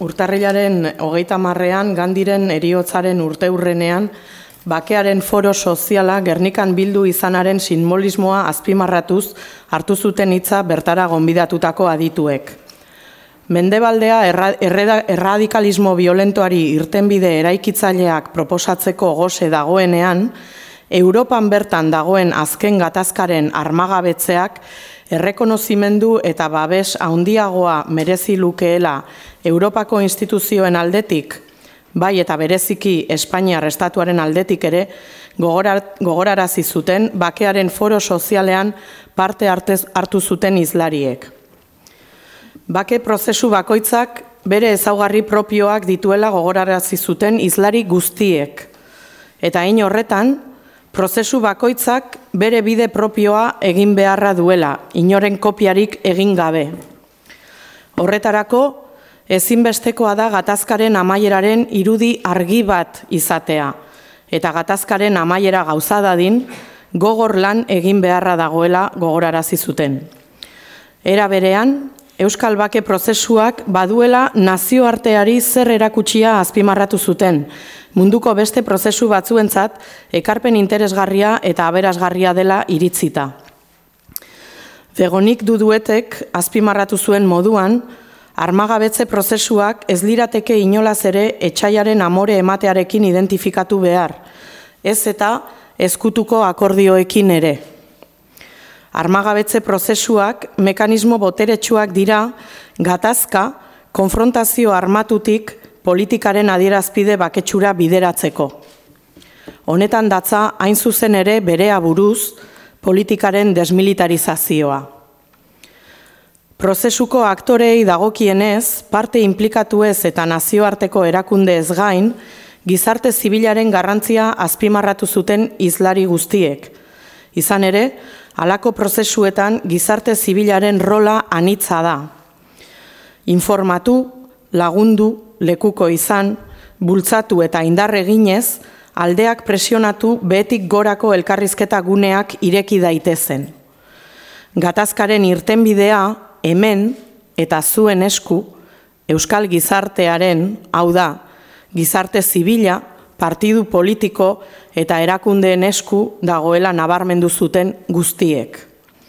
urtarrilaren hogeita marrean, gandiren eriotzaren urteurrenean, bakearen foro soziala Gernikan bildu izanaren sinbolismoa azpimarratuz hartu zuten hitza bertara gonbidatutako adituek. Mendebaldea erradikalismo violentoari irtenbide eraikitzaileak proposatzeko gose dagoenean, Europan bertan dagoen azken gatazkaren armagabetzeak errekonozimendu eta babes handiagoa merezi lukeela Europako instituzioen aldetik, bai eta bereziki Espainiar estatuaren aldetik ere, gogorarazi zuten bakearen foro sozialean parte hartu zuten izlariek. Bake prozesu bakoitzak bere ezaugarri propioak dituela gogorarazi zuten izlari guztiek. Eta hein horretan, prozesu bakoitzak bere bide propioa egin beharra duela, inoren kopiarik egin gabe. Horretarako, ezinbestekoa da gatazkaren amaieraren irudi argi bat izatea, eta gatazkaren amaiera gauza dadin, gogor lan egin beharra dagoela gogorarazi zuten. Era berean, Euskal Bake prozesuak baduela nazioarteari zer erakutsia azpimarratu zuten, munduko beste prozesu batzuentzat ekarpen interesgarria eta aberasgarria dela iritzita. Fegonik duduetek azpimarratu zuen moduan, armagabetze prozesuak ez lirateke inolaz ere etxaiaren amore ematearekin identifikatu behar, ez eta ezkutuko akordioekin ere. Armagabetze prozesuak mekanismo boteretsuak dira gatazka konfrontazio armatutik politikaren adierazpide baketsura bideratzeko. Honetan datza hain zuzen ere bere aburuz politikaren desmilitarizazioa. Prozesuko aktorei dagokienez, parte implikatu ez eta nazioarteko erakunde ez gain, gizarte zibilaren garrantzia azpimarratu zuten izlari guztiek. Izan ere, halako prozesuetan gizarte zibilaren rola anitza da. Informatu, lagundu, lekuko izan, bultzatu eta indarre eginez, aldeak presionatu behetik gorako elkarrizketa guneak ireki daitezen. Gatazkaren irtenbidea hemen eta zuen esku Euskal Gizartearen, hau da, gizarte zibila, partidu politiko eta erakundeen esku dagoela nabarmendu zuten guztiek.